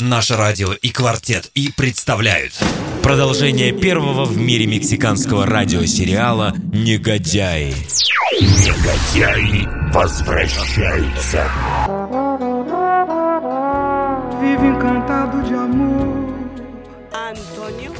Наше радио и квартет и представляют Продолжение первого в мире мексиканского радиосериала «Негодяи». Негодяи возвращаются.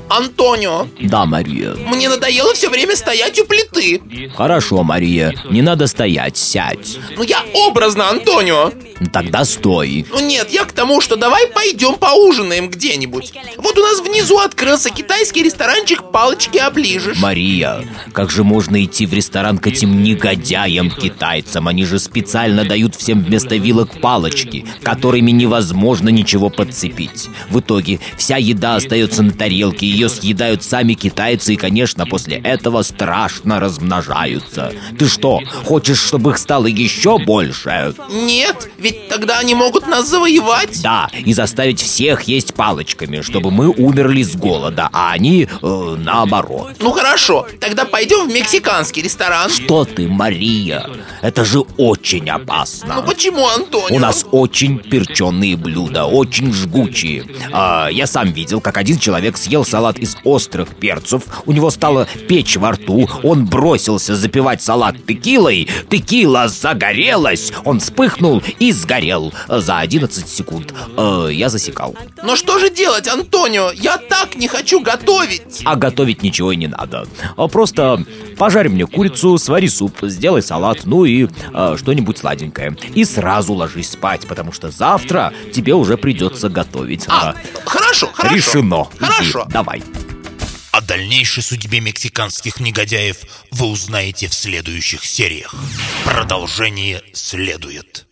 Антонио, Да, Мария. мне надоело все время стоять у плиты. Хорошо, Мария. Не надо стоять, сядь. Ну я образно, Антонио. Тогда стой. Ну нет, я к тому, что давай пойдем поужинаем где-нибудь. Вот у нас внизу открылся китайский ресторанчик «Палочки оближешь». Мария, как же можно идти в ресторан к этим негодяям-китайцам? Они же специально дают всем вместо вилок палочки, которыми невозможно ничего подцепить. В итоге вся еда остается на тарелке, ее съедают сами китайцы и, конечно, после этого страшно размножаются. Ты что, хочешь, чтобы их стало еще больше? Нет, ведь тогда они могут нас завоевать. Да, и заставить всех есть палочками, чтобы мы умерли с голода, а они э, наоборот. Ну хорошо, тогда пойдем в мексиканский ресторан. Что ты, Мария? Это же очень опасно. Ну почему, Антонио? У нас очень перченые блюда, очень жгучие. А, я сам видел, как один человек съел салат из острых перцев, у него стало печь во рту, он бросился запивать салат текилой, текила загорелась, он вспыхнул и сгорел за 11 секунд. Э, я засекал. Но что же делать, Антонио? Я так не хочу готовить. А готовить ничего и не надо. А Просто пожарь мне курицу, свари суп, сделай салат, ну и э, что-нибудь сладенькое. И сразу ложись спать, потому что завтра тебе уже придется готовить. А, хорошо, хорошо. Решено. Иди, Хорошо. давай. О дальнейшей судьбе мексиканских негодяев вы узнаете в следующих сериях. Продолжение следует.